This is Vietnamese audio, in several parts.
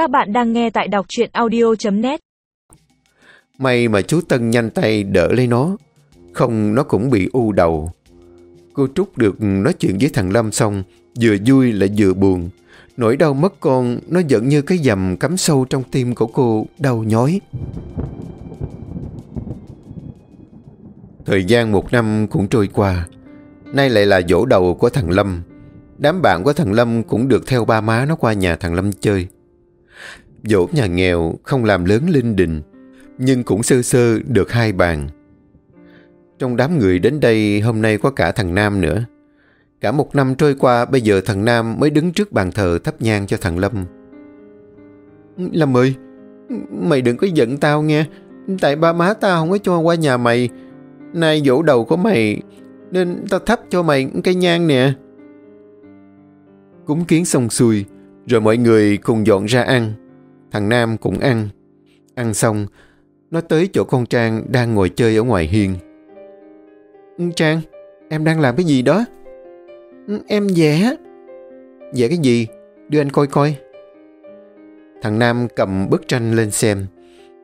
Các bạn đang nghe tại đọc truyện audio.net May mà chú Tân nhanh tay đỡ lấy nó, Không nó cũng bị u đầu. Cô Trúc được nói chuyện với thằng Lâm xong, Vừa vui lại vừa buồn. Nỗi đau mất con, Nó giận như cái dầm cắm sâu trong tim của cô, Đau nhói. Thời gian một năm cũng trôi qua, Nay lại là dỗ đầu của thằng Lâm. Đám bạn của thằng Lâm cũng được theo ba má nó qua nhà thằng Lâm chơi. Dỗ nhà nghèo không làm lớn linh đình, Nhưng cũng sơ sơ được hai bàn. Trong đám người đến đây hôm nay có cả thằng Nam nữa. Cả một năm trôi qua, bây giờ thằng Nam mới đứng trước bàn thờ thắp nhang cho thằng Lâm. Lâm ơi, Mày đừng có giận tao nghe. Tại ba má tao không có cho qua nhà mày. Nay dỗ đầu của mày, Nên tao thắp cho mày cây nhang nè. Cúng kiến xong xuôi rồi mọi người cùng dọn ra ăn. Thằng Nam cũng ăn. Ăn xong, Nó tới chỗ con Trang đang ngồi chơi ở ngoài hiên. Ừ, Trang, Em đang làm cái gì đó? Ừ, em vẽ Vẽ cái gì? Đưa anh coi coi. Thằng Nam cầm bức tranh lên xem.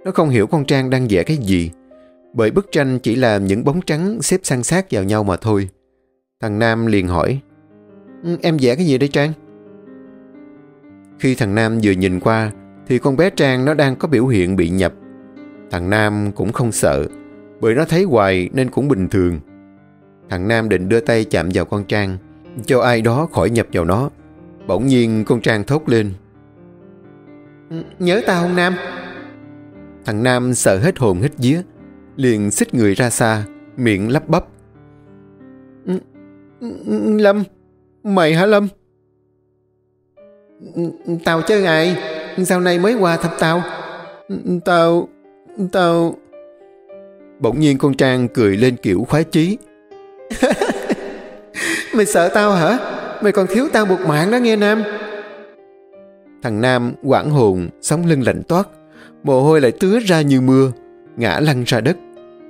Nó không hiểu con Trang đang vẽ cái gì, Bởi bức tranh chỉ là những bóng trắng xếp san sát vào nhau mà thôi. Thằng Nam liền hỏi ừ, Em vẽ cái gì đây Trang? Khi thằng Nam vừa nhìn qua, Thì con bé Trang nó đang có biểu hiện bị nhập. Thằng Nam cũng không sợ, Bởi nó thấy hoài nên cũng bình thường. Thằng Nam định đưa tay chạm vào con Trang, Cho ai đó khỏi nhập vào nó. Bỗng nhiên con Trang thốt lên. Nhớ tao không, Nam? Thằng Nam sợ hết hồn hết vía, Liền xích người ra xa, Miệng lắp bắp. Lâm, Mày hả Lâm? Tao chứ ai Sao nay mới qua thăm tao Tao Tao Bỗng nhiên con Trang cười lên kiểu khoái chí. Mày sợ tao hả? Mày còn thiếu tao một mạng đó nghe Nam. Thằng Nam quảng hồn Sống lưng lạnh toát. Mồ hôi lại tứa ra như mưa Ngã lăn ra đất.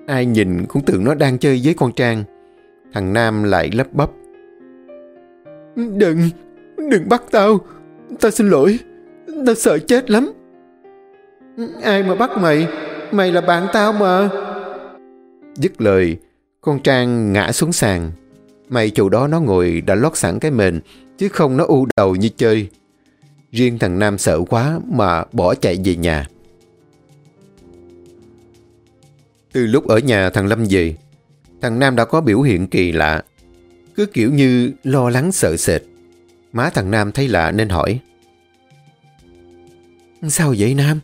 Ai nhìn cũng tưởng nó đang chơi với con Trang. Thằng Nam lại lấp bắp. Đừng Đừng bắt tao Tao xin lỗi. Tao sợ chết lắm. Ai mà bắt mày? Mày là bạn tao mà. Dứt lời, Con Trang ngã xuống sàn. May chỗ đó nó ngồi đã lót sẵn cái mền, Chứ không nó u đầu như chơi. Riêng thằng Nam sợ quá Mà bỏ chạy về nhà. Từ lúc ở nhà thằng Lâm về, Thằng Nam đã có biểu hiện kỳ lạ. Cứ kiểu như lo lắng sợ sệt. Má thằng Nam thấy lạ nên hỏi. Sao vậy Nam?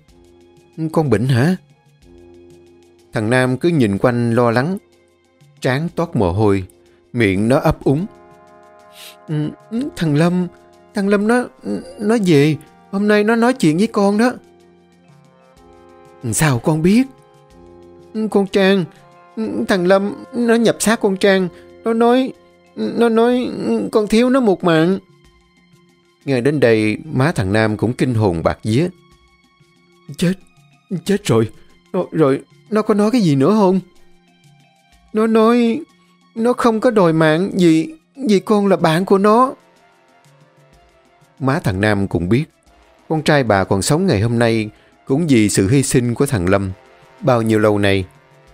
Con bệnh hả? Thằng Nam cứ nhìn quanh lo lắng. Trán toát mồ hôi, Miệng nó ấp úng. Ừ, thằng Lâm Thằng Lâm nó Nó về. Hôm nay nó nói chuyện với con đó. Sao con biết? Con Trang, Thằng Lâm, Nó nhập xác con Trang. Nó nói Nó nói Con thiếu nó một mạng. Nghe đến đây Má thằng Nam cũng kinh hồn bạc vía. Chết Chết rồi. Rồi, rồi Nó có nói cái gì nữa không? Nó nói Nó không có đòi mạng Vì Vì con là bạn của nó. Má thằng Nam cũng biết Con trai bà còn sống ngày hôm nay Cũng vì sự hy sinh của thằng Lâm. Bao nhiêu lâu nay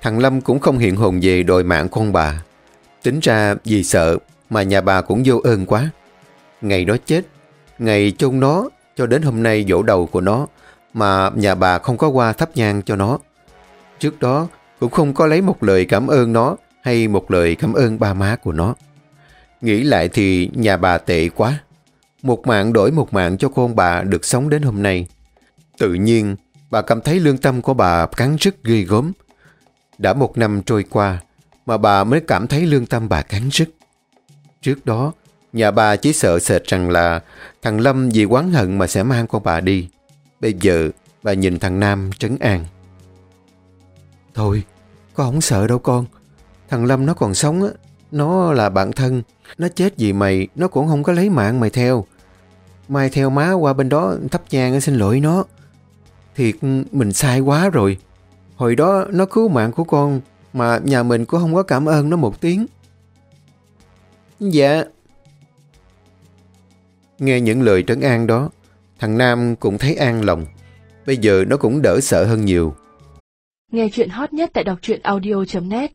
Thằng Lâm cũng không hiện hồn về đòi mạng con bà. Tính ra vì sợ Mà nhà bà cũng vô ơn quá. Ngày đó chết Ngày chôn nó cho đến hôm nay dỗ đầu của nó mà nhà bà không có qua thắp nhang cho nó. Trước đó cũng không có lấy một lời cảm ơn nó hay một lời cảm ơn ba má của nó. Nghĩ lại thì nhà bà tệ quá. Một mạng đổi một mạng cho con bà được sống đến hôm nay. Tự nhiên, bà cảm thấy lương tâm của bà cắn rứt ghê gớm. Đã một năm trôi qua, mà bà mới cảm thấy lương tâm bà cắn rứt. Trước đó, nhà bà chỉ sợ sệt rằng là thằng Lâm vì quán hận mà sẽ mang con bà đi. Bây giờ, bà nhìn thằng Nam trấn an. Thôi, con không sợ đâu con. Thằng Lâm nó còn sống á, nó là bạn thân. Nó chết vì mày, nó cũng không có lấy mạng mày theo. Mai theo má qua bên đó thắp nhang xin lỗi nó. Thiệt mình sai quá rồi. Hồi đó nó cứu mạng của con mà nhà mình cũng không có cảm ơn nó một tiếng. Dạ. Nghe những lời trấn an đó, Thằng Nam cũng thấy an lòng. Bây giờ nó cũng đỡ sợ hơn nhiều. Nghe chuyện hot nhất tại đọc truyện audio.net